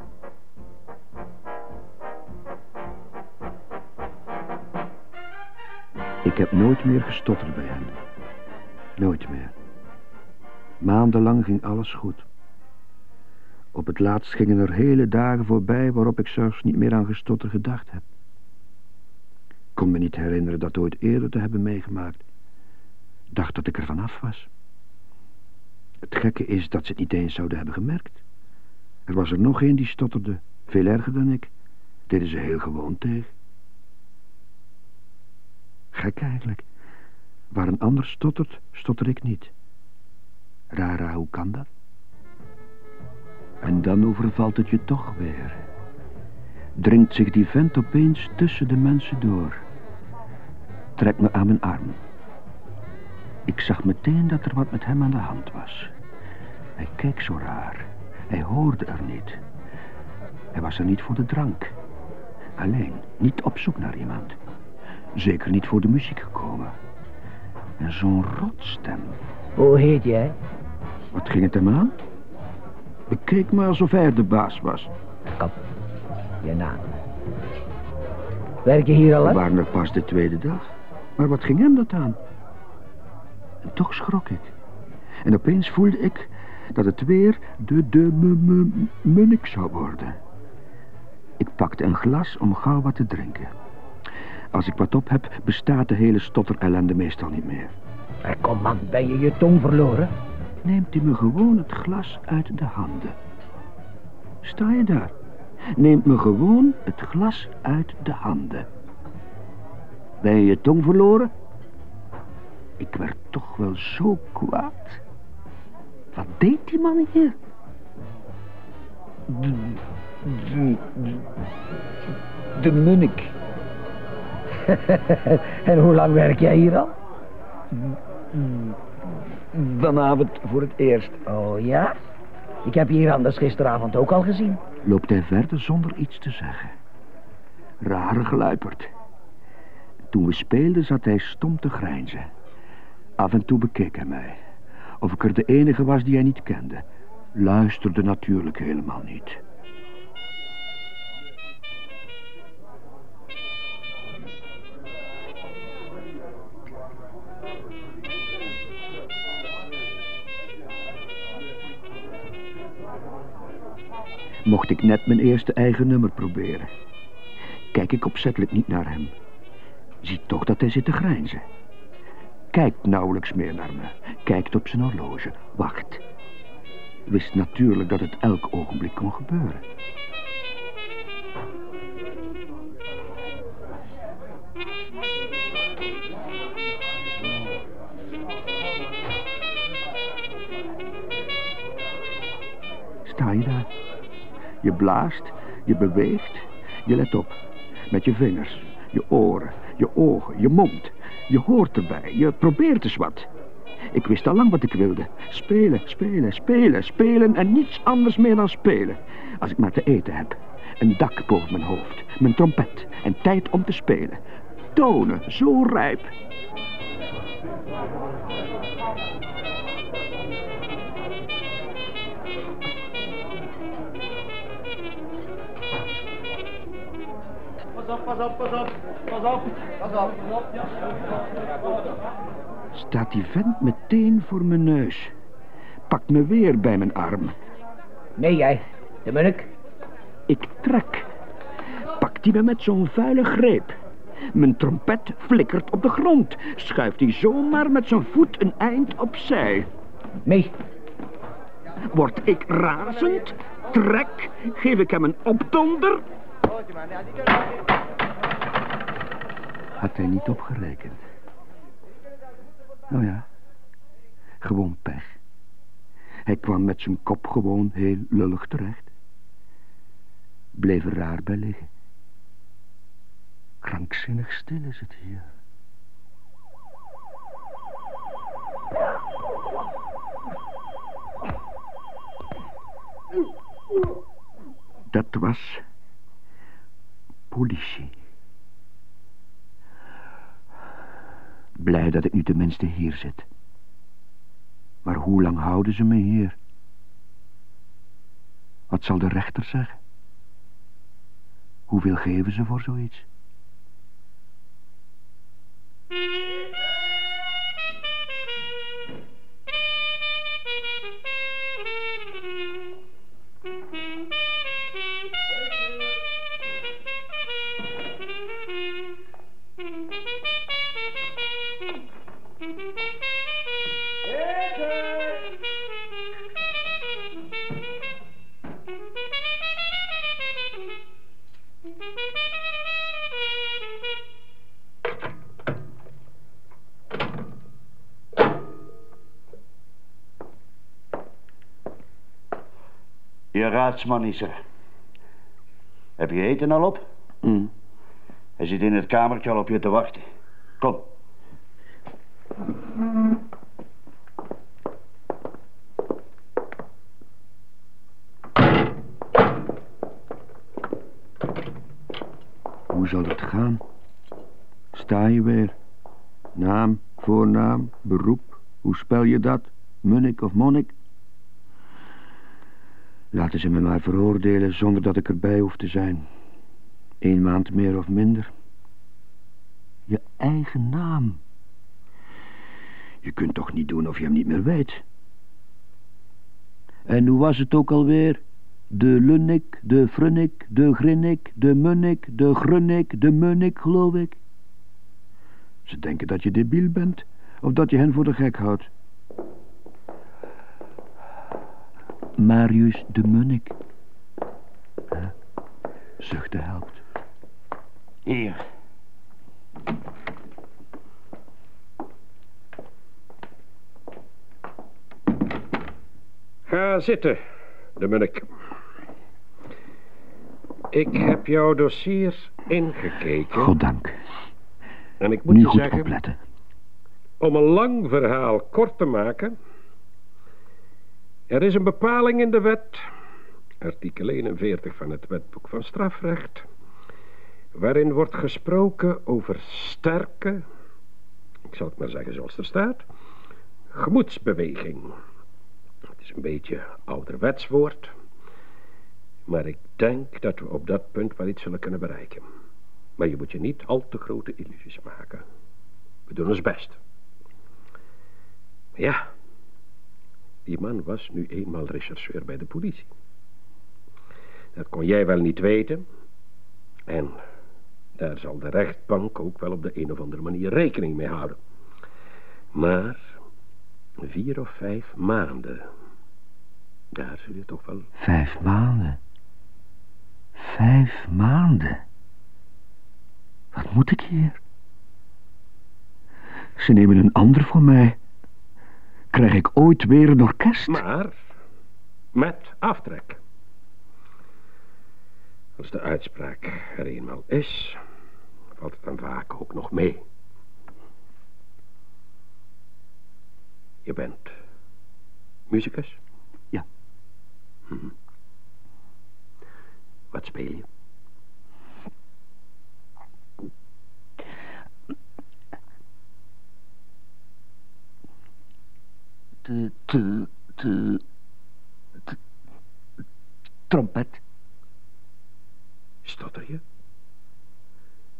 Ik heb nooit meer gestotterd bij hen. Nooit meer. Maandenlang ging alles goed. Op het laatst gingen er hele dagen voorbij waarop ik zelfs niet meer aan gestotter gedacht heb. Ik kon me niet herinneren dat ooit eerder te hebben meegemaakt. Dacht dat ik er vanaf was. Het gekke is dat ze het niet eens zouden hebben gemerkt. Er was er nog een die stotterde, veel erger dan ik. Deden ze heel gewoon tegen. Gek eigenlijk. Waar een ander stottert, stotter ik niet. Rara, hoe kan dat? En dan overvalt het je toch weer. Dringt zich die vent opeens tussen de mensen door. Trekt me aan mijn arm. Ik zag meteen dat er wat met hem aan de hand was. Hij keek zo raar. Hij hoorde er niet. Hij was er niet voor de drank. Alleen, niet op zoek naar iemand. Zeker niet voor de muziek gekomen. En zo'n rotstem. Hoe heet jij? Wat ging het hem aan? Bekeek me alsof hij de baas was. Kom, je naam. Werk je hier al We waren er pas de tweede dag. Maar wat ging hem dat aan? En toch schrok ik. En opeens voelde ik dat het weer de de mu- mu- munnik zou worden. Ik pakte een glas om gauw wat te drinken. Als ik wat op heb, bestaat de hele stotterellende meestal niet meer. Eh, Kom man, ben je je tong verloren? Neemt u me gewoon het glas uit de handen. Sta je daar? Neemt me gewoon het glas uit de handen. Ben je je tong verloren? Ik werd toch wel zo kwaad. Wat deed die man hier? D- De, de, de munnik. en hoe lang werk jij hier al? Vanavond voor het eerst. Oh ja? Ik heb je hier anders gisteravond ook al gezien. Loopt hij verder zonder iets te zeggen. Rare geluiperd. Toen we speelden zat hij stom te grijnzen. Af en toe bekeek hij mij. Of ik er de enige was die hij niet kende. Luisterde natuurlijk helemaal niet. Mocht ik net mijn eerste eigen nummer proberen. Kijk ik opzettelijk niet naar hem. Zie toch dat hij zit te grijnzen. Kijkt nauwelijks meer naar me. Kijkt op zijn horloge. Wacht. Wist natuurlijk dat het elk ogenblik kon gebeuren. Sta je daar? Je blaast, je beweegt, je let op. Met je vingers, je oren, je ogen, je mond. Je hoort erbij, je probeert eens wat. Ik wist al lang wat ik wilde. Spelen, spelen, spelen, spelen en niets anders meer dan spelen. Als ik maar te eten heb. Een dak boven mijn hoofd, mijn trompet en tijd om te spelen. Tonen, zo rijp. Op, pas op, pas op. Pas op, pas op. Pas op, ja. Staat die vent meteen voor mijn neus. Pakt me weer bij mijn arm. Nee, jij. De munnik. Ik trek. Pakt hij me met zo'n vuile greep. Mijn trompet flikkert op de grond. Schuift hij zomaar met zijn voet een eind opzij. Nee. Word ik razend? Trek? Geef ik hem een opdonder? Had hij niet opgerekend. Nou ja, gewoon pech. Hij kwam met zijn kop gewoon heel lullig terecht. Bleef er raar bij liggen. Krankzinnig stil is het hier. Dat was politie. Blij dat ik nu tenminste hier zit. Maar hoe lang houden ze me hier? Wat zal de rechter zeggen? Hoeveel geven ze voor zoiets? Je raadsman is er. Heb je eten al op? Mm. Hij zit in het kamertje al op je te wachten. Kom. Hoe zal het gaan? Sta je weer? Naam, voornaam, beroep. Hoe spel je dat? Munnik of monnik? Laten ze me maar veroordelen zonder dat ik erbij hoef te zijn. Eén maand meer of minder. Je eigen naam. Je kunt toch niet doen of je hem niet meer weet. En hoe was het ook alweer? De lunnik, de frunnik, de grinnik, de munnik, de grunnik, de munnik, geloof ik. Ze denken dat je debiel bent, of dat je hen voor de gek houdt. Marius de Munnik. Huh? Zuchten helpt. Hier. Ga zitten, de munnik. Ik heb jouw dossier ingekeken. Goddank. En ik moet Nu je goed zeggen, opletten. om een lang verhaal kort te maken. Er is een bepaling in de wet, artikel 41 van het wetboek van strafrecht, waarin wordt gesproken over sterke, ik zal het maar zeggen zoals er staat, gemoedsbeweging. Het is een beetje ouderwets woord, maar ik denk dat we op dat punt wel iets zullen kunnen bereiken. Maar je moet je niet al te grote illusies maken. We doen ons best. Ja, die man was nu eenmaal rechercheur bij de politie. Dat kon jij wel niet weten. En daar zal de rechtbank ook wel op de een of andere manier rekening mee houden. Maar vier of vijf maanden, daar zul je toch wel... Vijf maanden. Vijf maanden. Wat moet ik hier? Ze nemen een ander voor mij. Krijg ik ooit weer een orkest? Maar met aftrek. Als de uitspraak er eenmaal is, valt het dan vaak ook nog mee. Je bent muzikus? Ja. Mhm. Wat speel je? De, de, de- trompet. Stotter je?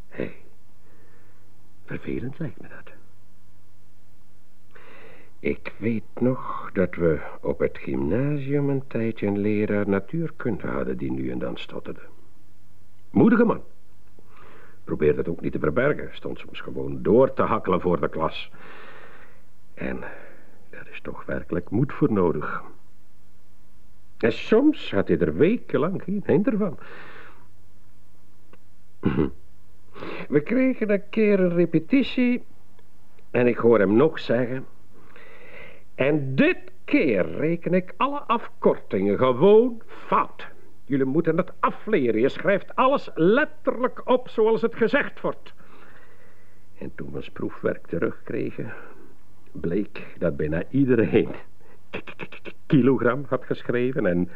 Hé, hey, vervelend lijkt me dat. Ik weet nog dat we op het gymnasium een tijdje een leraar natuurkunde hadden die nu en dan stotterde. Moedige man. Probeerde het ook niet te verbergen. Stond soms gewoon door te hakkelen voor de klas. En toch werkelijk moed voor nodig. En soms had hij er wekenlang geen hinder van. We kregen een keer een repetitie en ik hoor hem nog zeggen. En dit keer reken ik alle afkortingen gewoon fout. Jullie moeten het afleren. Je schrijft alles letterlijk op zoals het gezegd wordt. En toen we ons proefwerk terugkregen, bleek dat bijna iedereen kilogram had geschreven en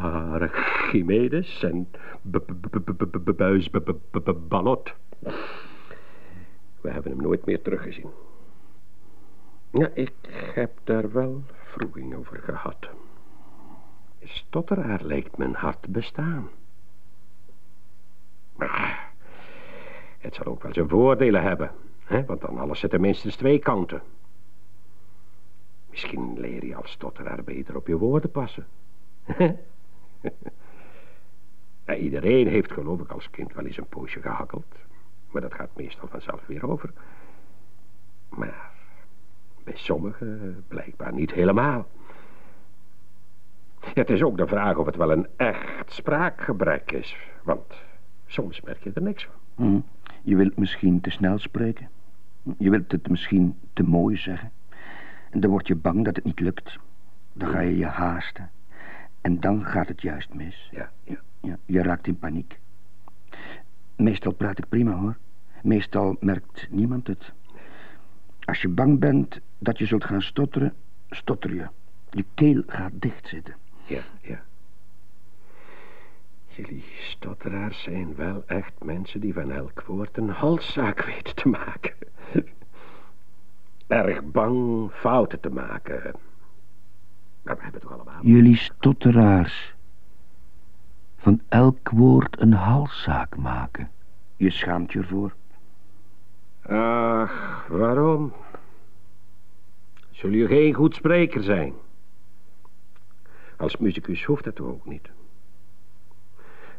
Archimedes en buis ballot. We hebben hem nooit meer teruggezien. Ja, ik heb daar wel vroeging over gehad. Stotteraar lijkt mijn hart bestaan. Maar het zal ook wel zijn voordelen hebben. Hè? Want dan alles er minstens twee kanten. Misschien leer je als stotteraar beter op je woorden passen. ja, iedereen heeft geloof ik als kind wel eens een poosje gehakkeld. Maar dat gaat meestal vanzelf weer over. Maar bij sommigen blijkbaar niet helemaal. Het is ook de vraag of het wel een echt spraakgebrek is. Want soms merk je er niks van. Hm. Je wilt misschien te snel spreken. Je wilt het misschien te mooi zeggen. En dan word je bang dat het niet lukt. Dan ga je je haasten. En dan gaat het juist mis. Ja, ja. ja je raakt in paniek. Meestal praat ik prima hoor. Meestal merkt niemand het. Als je bang bent dat je zult gaan stotteren, stotter je. Je keel gaat dichtzitten. Ja, ja. Jullie stotteraars zijn wel echt mensen die van elk woord een halszaak weten te maken. Erg bang fouten te maken. Maar we hebben toch allemaal... Jullie stotteraars. Van elk woord een halszaak maken. Je schaamt je ervoor. Ach, waarom? Zul je geen goed spreker zijn? Als muzikus hoeft dat toch ook niet.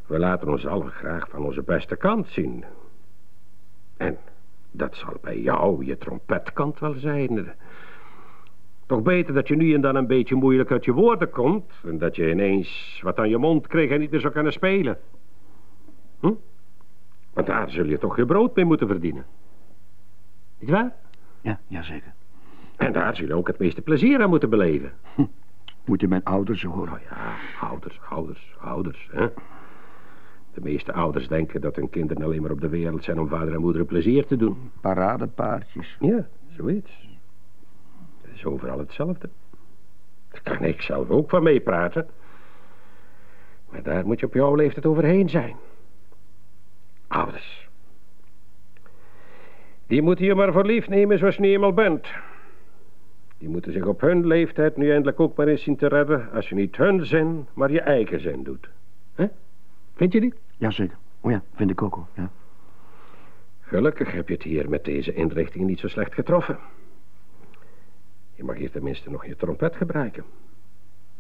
We laten ons allen graag van onze beste kant zien. En dat zal bij jou je trompetkant wel zijn. Toch beter dat je nu en dan een beetje moeilijk uit je woorden komt... en dat je ineens wat aan je mond kreeg en niet meer zou kunnen spelen. Hm? Want daar zul je toch je brood mee moeten verdienen. Niet waar? Ja, jazeker. En daar zul je ook het meeste plezier aan moeten beleven. Moet je mijn ouders horen? Oh ja, ouders, ouders, ouders, hè. De meeste ouders denken dat hun kinderen alleen maar op de wereld zijn om vader en moeder plezier te doen. Paradepaardjes. Ja, zoiets. Het is overal hetzelfde. Daar kan ik zelf ook van meepraten. Maar daar moet je op jouw leeftijd overheen zijn. Ouders. Die moeten je maar voor lief nemen zoals je nu eenmaal bent. Die moeten zich op hun leeftijd nu eindelijk ook maar eens zien te redden... als je niet hun zin, maar je eigen zin doet. Hè? Vind je niet? Jazeker. Oh ja, vind ik ook, hoor. Ja. Gelukkig heb je het hier met deze inrichting niet zo slecht getroffen. Je mag hier tenminste nog je trompet gebruiken.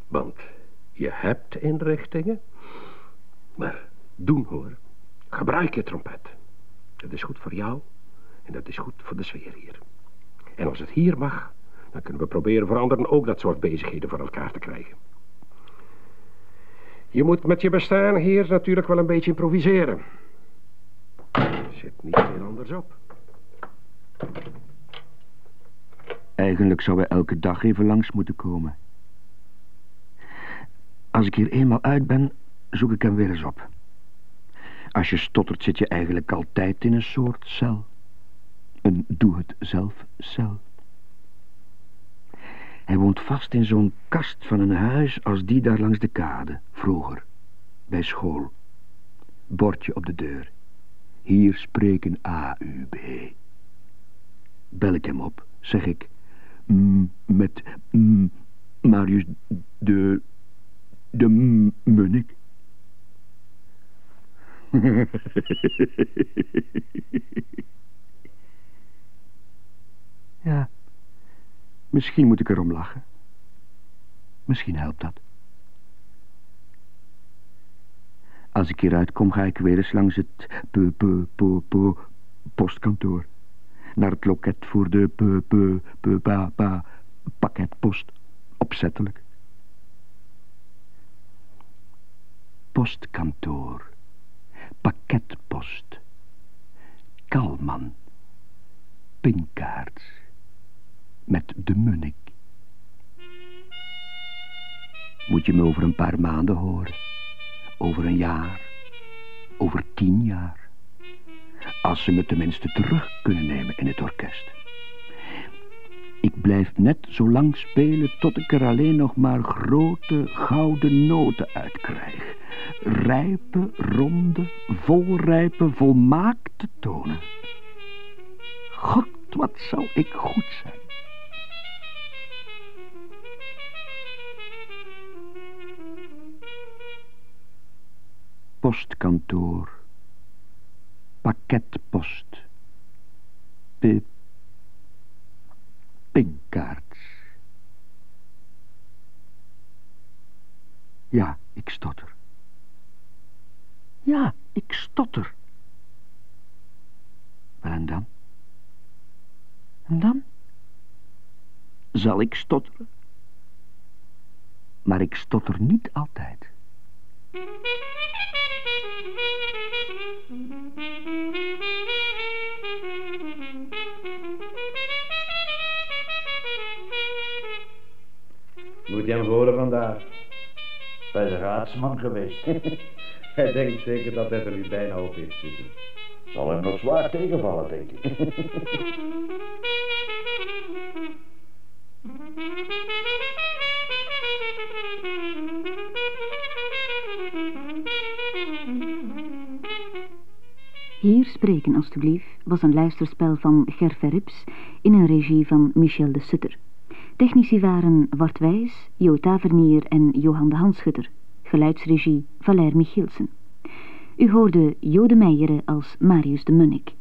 Want je hebt inrichtingen. Maar doen hoor. Gebruik je trompet. Dat is goed voor jou. En dat is goed voor de sfeer hier. En als het hier mag, dan kunnen we proberen voor anderen ook dat soort bezigheden voor elkaar te krijgen. Je moet met je bestaan hier natuurlijk wel een beetje improviseren. Zit niet veel anders op. Eigenlijk zou hij elke dag even langs moeten komen. Als ik hier eenmaal uit ben, zoek ik hem weer eens op. Als je stottert zit je eigenlijk altijd in een soort cel. Een doe-het-zelf cel. Hij woont vast in zo'n kast van een huis als die daar langs de kade, vroeger, bij school. Bordje op de deur. Hier spreken AUB. Bel ik hem op, zeg ik, mm, met Marius de, de Munnik. ja, misschien moet ik erom lachen. Misschien helpt dat. Als ik hieruit kom, ga ik weer eens langs het pe, pe, po, po, postkantoor. Naar het loket voor de pe, pe, pe, pa, pa, pakketpost. Opzettelijk. Postkantoor. Pakketpost. Kalman. Pinkaart. Met de munnik. Moet je me over een paar maanden horen. Over een jaar. Over tien jaar. Als ze me tenminste terug kunnen nemen in het orkest. Ik blijf net zo lang spelen tot ik er alleen nog maar grote gouden noten uit krijg. Rijpe, ronde, volrijpe, volmaakte tonen. God, wat zou ik goed zijn. Postkantoor. Pakketpost. P. Pinkaarts. Ja, ik stotter. Ja, ik stotter. Wel en dan? En dan? Zal ik stotteren? Maar ik stotter niet altijd. Moet je hem horen vandaag? Bij de raadsman geweest. Hij denkt zeker dat hij er nu bijna op heeft zitten. Zal hem nog zwaar tegenvallen, denk ik. Hier spreken alstublieft was een luisterspel van Ger Verrips in een regie van Michel de Sutter. Technici waren Wart Wijs, Jo Tavernier en Johan de Hanschutter. Geluidsregie Valère Michielsen. U hoorde Jode Meijeren als Marius de Munnik.